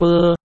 波